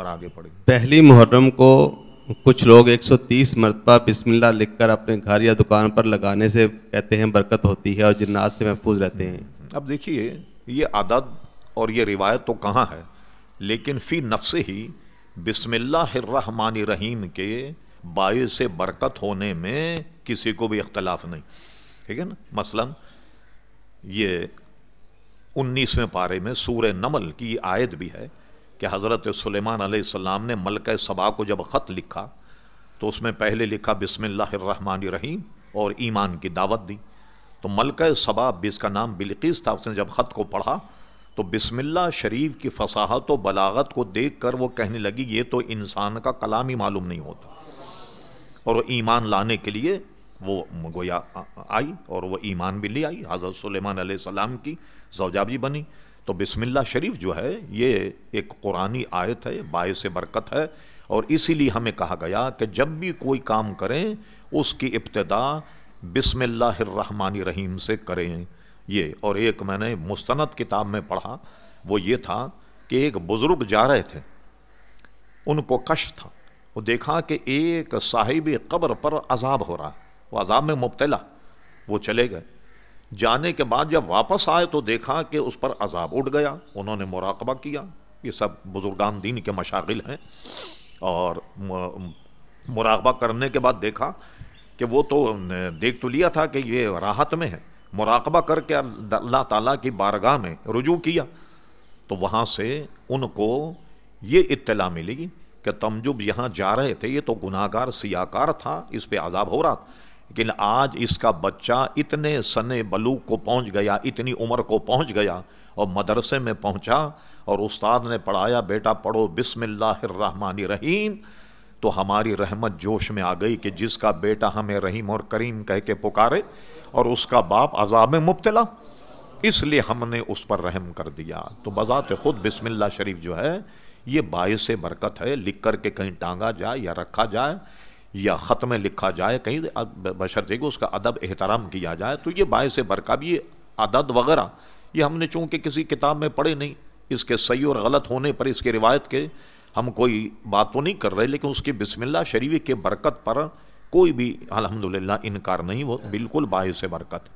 اور آگے پڑھیں۔ پہلی محرم کو کچھ لوگ ایک سو تیس مرتبہ بسم اللہ لکھ کر اپنے گھر یا دکان پر لگانے سے کہتے ہیں برکت ہوتی ہے اور جنات سے محفوظ رہتے ہیں۔ اب دیکھیے یہ عدد اور یہ روایت تو کہاں ہے؟ لیکن فی نفس ہی بسم اللہ الرحمن الرحیم کے باعث برکت ہونے میں کسی کو بھی اختلاف نہیں۔ ٹھیک ہے نا؟ مثلا یہ انیسویں پارے میں سورہ نمل کی آیت بھی ہے۔ کہ حضرت سلیمان علیہ السلام نے ملکہ سبا کو جب خط لکھا تو اس میں پہلے لکھا بسم اللہ الرحمن الرحیم اور ایمان کی دعوت دی۔ تو ملکہ سبا جس کا نام بلقیس تھا، اس نے جب خط کو پڑھا تو بسم اللہ شریف کی فصاحت و بلاغت کو دیکھ کر وہ کہنے لگی، یہ تو انسان کا کلام ہی معلوم نہیں ہوتا۔ اور وہ ایمان لانے کے لیے وہ گویا آئی اور وہ ایمان بھی لے آئی۔ حضرت سلیمان علیہ السلام کی زوجہ بھی بنی۔ تو بسم اللہ شریف جو ہے، یہ ایک قرآنی آیت ہے، باعث برکت ہے۔ اور اسی لیے ہمیں کہا گیا کہ جب بھی کوئی کام کریں، اس کی ابتدا بسم اللہ الرحمن الرحیم سے کریں۔ یہ، اور ایک میں نے مستند کتاب میں پڑھا، وہ یہ تھا کہ ایک بزرگ جا رہے تھے۔ ان کو کش تھا۔ وہ دیکھا کہ ایک صاحب قبر پر عذاب ہو رہا وہ عذاب میں مبتلا، وہ چلے گئے۔ جانے کے بعد جب واپس آئے تو دیکھا کہ اس پر عذاب اٹھ گیا، انہوں نے مراقبہ کیا۔ یہ سب بزرگان دین کے مشاغل ہیں۔ اور مراقبہ کرنے کے بعد دیکھا کہ وہ تو دیکھ تو لیا تھا کہ یہ راحت میں ہے۔ مراقبہ کر کے اللہ تعالیٰ کی بارگاہ میں رجوع کیا۔ تو وہاں سے ان کو یہ اطلاع ملی کہ تمجب یہاں جا رہے تھے، یہ تو گناہ گار سیاکار تھا، اس پہ عذاب ہو رہا تھا۔ لیکن آج اس کا بچہ اتنے سنے بلوغ کو پہنچ گیا، اتنی عمر کو پہنچ گیا اور مدرسے میں پہنچا اور استاد نے پڑھایا، بیٹا پڑھو بسم اللہ الرحمن الرحیم، تو ہماری رحمت جوش میں آ گئی کہ جس کا بیٹا ہمیں رحیم اور کریم کہہ کے پکارے اور اس کا باپ عذاب میں مبتلا۔ اس لیے ہم نے اس پر رحم کر دیا۔ تو بذات خود بسم اللہ شریف جو ہے، یہ باعث برکت ہے، لکھ کر کے کہیں ٹانگا جائے یا رکھا جائے۔ یا خط میں لکھا جائے، کہیں بشرطے کہ اس کا ادب احترام کیا جائے، تو یہ باعث برکت بھی عدد وغیرہ، یہ ہم نے چونکہ کسی کتاب میں پڑھے نہیں، اس کے صحیح اور غلط ہونے پر، اس کے روایت کے ہم کوئی بات تو نہیں کر رہے، لیکن اس کی بسم اللہ شریف کے برکت پر کوئی بھی الحمدللہ انکار نہیں وہ بالکل باعث برکت۔